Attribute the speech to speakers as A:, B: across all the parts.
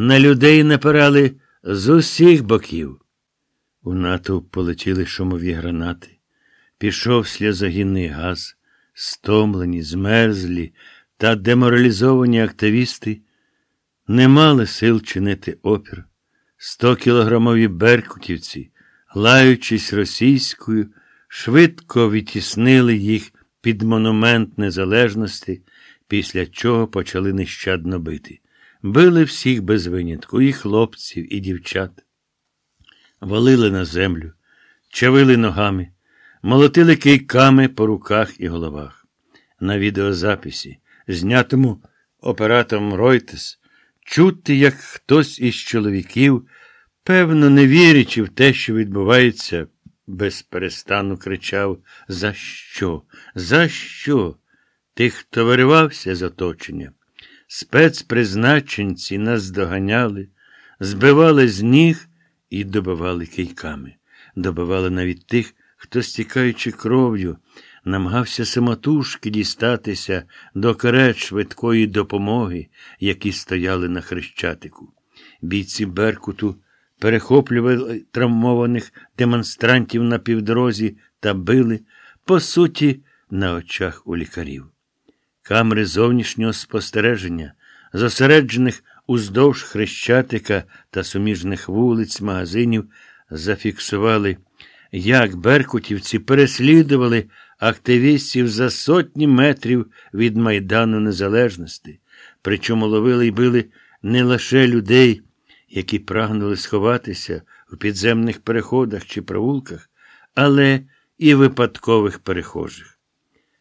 A: На людей напирали з усіх боків. У натовп полетіли шумові гранати. Пішов сльозогінний газ, стомлені, змерзлі та деморалізовані активісти не мали сил чинити опір. Стокілограмові беркутівці, лаючись російською, швидко відтіснили їх під монумент незалежності, після чого почали нещадно бити. Били всіх без винятку, і хлопців, і дівчат. Валили на землю, чавили ногами, молотили кийками по руках і головах. На відеозаписі, знятому оператором Ройтес, чути, як хтось із чоловіків, певно, не вірячи в те, що відбувається, без перестану кричав За що? За що? Тих, хто виривався з оточення. Спецпризначенці нас доганяли, збивали з ніг і добивали кийками. Добивали навіть тих, хто, стікаючи кров'ю, намагався самотужки дістатися до карет швидкої допомоги, які стояли на хрещатику. Бійці Беркуту перехоплювали травмованих демонстрантів на півдорозі та били, по суті, на очах у лікарів. Камери зовнішнього спостереження, зосереджених уздовж хрещатика та суміжних вулиць, магазинів, зафіксували, як беркутівці переслідували активістів за сотні метрів від Майдану Незалежності, причому ловили й били не лише людей, які прагнули сховатися у підземних переходах чи провулках, але і випадкових перехожих.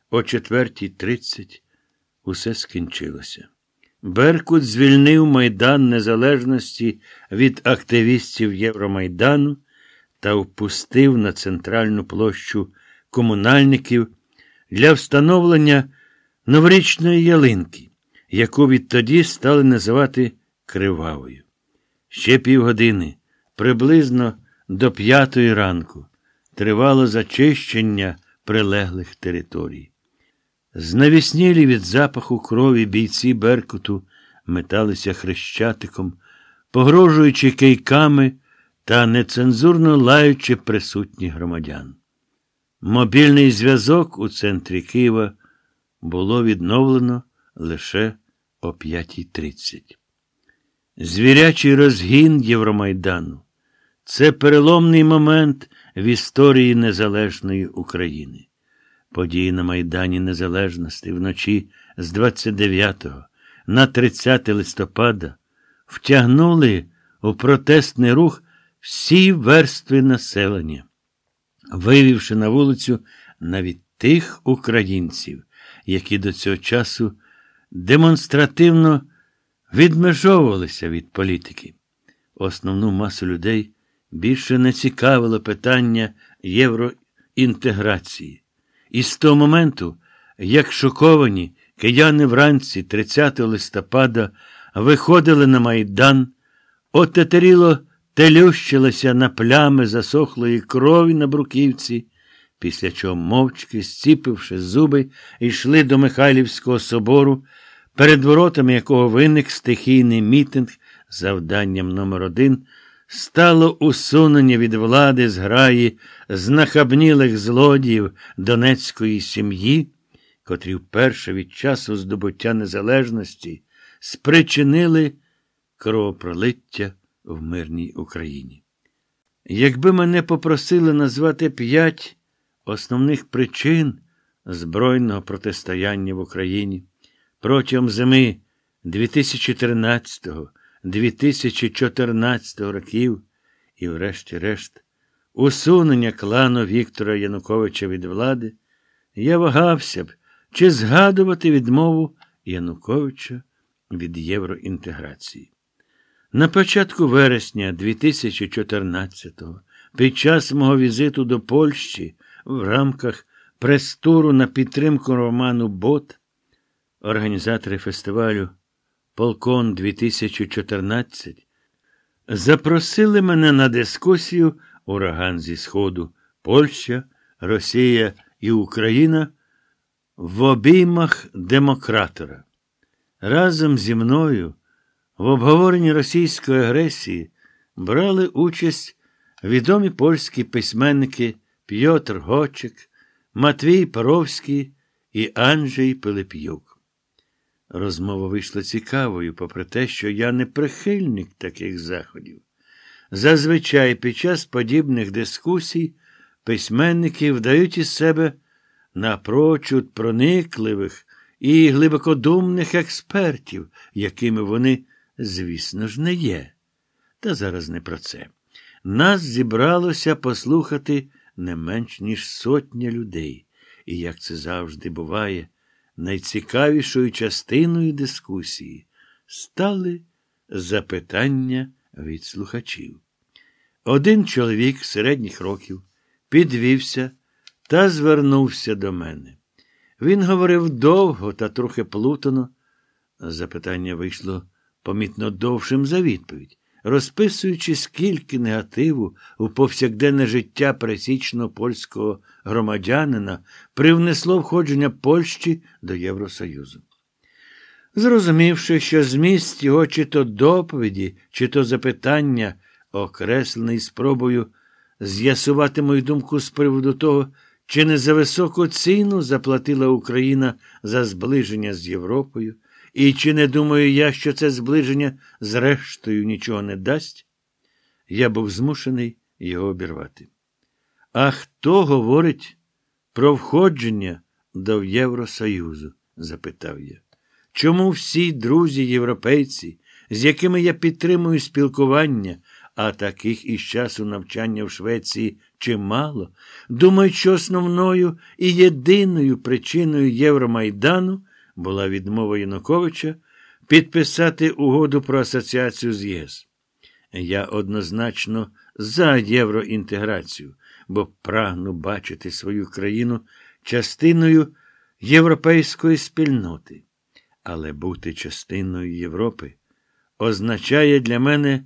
A: О 4.30 усе скінчилося. Беркут звільнив Майдан Незалежності від активістів Євромайдану та впустив на центральну площу комунальників для встановлення новорічної ялинки, яку відтоді стали називати Кривавою. Ще півгодини, приблизно до п'ятої ранку, тривало зачищення прилеглих територій. Знавіснілі від запаху крові бійці Беркуту металися хрещатиком, погрожуючи кийками та нецензурно лаючи присутніх громадян. Мобільний зв'язок у центрі Києва було відновлено лише о 5.30. Звірячий розгін Євромайдану це переломний момент в історії Незалежної України. Події на Майдані Незалежності вночі з 29 на 30 листопада втягнули у протестний рух всі верстви населення, вивівши на вулицю навіть тих українців, які до цього часу демонстративно відмежовувалися від політики. Основну масу людей більше не цікавило питання євроінтеграції. І з того моменту, як шоковані кияни вранці 30 листопада виходили на Майдан, отетеріло телющилося на плями засохлої крові на бруківці, після чого мовчки, зціпивши зуби, йшли до Михайлівського собору, перед воротами якого виник стихійний мітинг, завданням номер один стало усунення від влади зграї знахабнілих злодіїв донецької сім'ї, котрі вперше від часу здобуття незалежності спричинили кровопролиття в мирній Україні. Якби мене попросили назвати п'ять основних причин збройного протистояння в Україні протягом зими 2013-2014 років і, врешті-решт, усунення клану Віктора Януковича від влади, я вагався б, чи згадувати відмову Януковича від євроінтеграції. На початку вересня 2014-го, під час мого візиту до Польщі в рамках прес-туру на підтримку роману Бот, організатори фестивалю Полкон 2014 запросили мене на дискусію Ураган зі Сходу, Польща, Росія і Україна в обіймах демократора. Разом зі мною В обговоренні російської агресії брали участь відомі польські письменники Пьотр Гочик, Матвій Паровський і Анджей Пилип'юк. Розмова вийшла цікавою, попри те, що я не прихильник таких заходів. Зазвичай під час подібних дискусій письменники вдають із себе напрочуд проникливих і глибокодумних експертів, якими вони, звісно ж, не є. Та зараз не про це. Нас зібралося послухати не менш ніж сотня людей, і, як це завжди буває, найцікавішою частиною дискусії стали запитання від слухачів. Один чоловік середніх років підвівся та звернувся до мене. Він говорив довго та трохи плутано. Запитання вийшло помітно довшим за відповідь, розписуючи, скільки негативу у повсякденне життя пересічного польського громадянина привнесло входження Польщі до Євросоюзу. Зрозумівши, що зміст його чи то доповіді, чи то запитання, окреслений спробою з'ясувати мою думку з приводу того, чи не за високу ціну заплатила Україна за зближення з Європою, і чи не думаю я, що це зближення зрештою нічого не дасть, я був змушений його обірвати. А хто говорить про входження до Євросоюзу? запитав я. Чому всі друзі європейці, з якими я підтримую спілкування, а таких із часу навчання в Швеції чимало, думають, що основною і єдиною причиною Євромайдану була відмова Януковича підписати угоду про асоціацію з ЄС. Я однозначно за євроінтеграцію, бо прагну бачити свою країну частиною європейської спільноти. Але бути частиною Європи означає для мене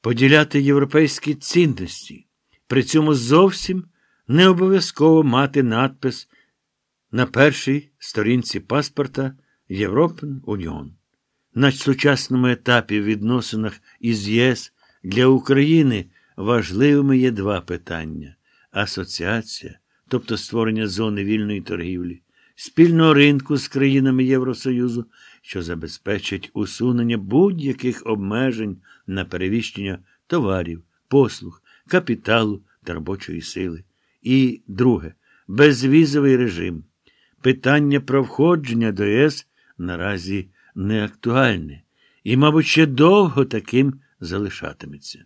A: поділяти європейські цінності. При цьому зовсім не обов'язково мати надпис на першій сторінці паспорта Європен Уніон. На сучасному етапі в відносинах із ЄС для України важливими є два питання: асоціація, тобто створення зони вільної торгівлі, спільного ринку з країнами Євросоюзу, що забезпечить усунення будь-яких обмежень на перевіщення товарів, послуг, капіталу та робочої сили. І друге безвізовий режим. Питання про входження до ЄС наразі не актуальне і, мабуть, ще довго таким залишатиметься.